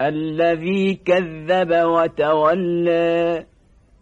الذي كذب وتولى